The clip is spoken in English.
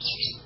Excuse me.